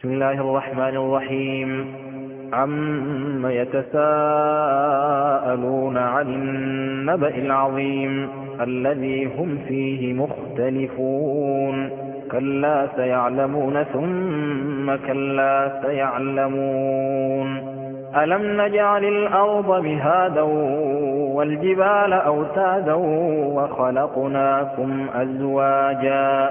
بسم الله الرحمن الرحيم. عم يتساءلون عن النبأ العظيم الذي هم فيه مختلفون. كلا سيعلمون ثم كلا سيعلمون. ألم نجعل الأرض مهادا والجبال أوتادا وخلقناكم أزواجا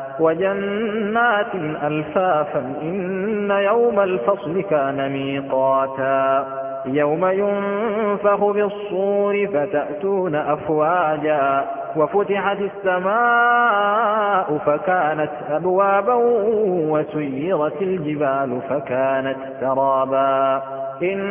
وجنات ألفافا إن يوم الفصل كان ميقاتا يوم ينفخ بالصور فتأتون أفواجا وفتحت السماء فكانت أبوابا وسيرت الجبال فكانت سرابا إن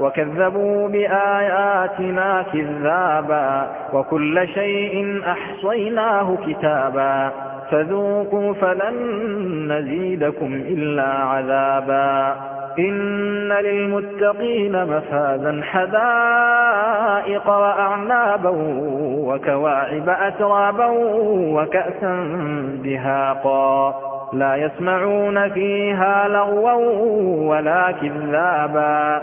وكذبوا بآياتنا كذابا وكل شيء أحصيناه كتابا فذوقوا فلن نزيدكم إلا عذابا إن للمتقين مفازا حدائق وأعنابا وكواعب أترابا وكأسا دهاقا لا يسمعون فيها لغوا ولا كذابا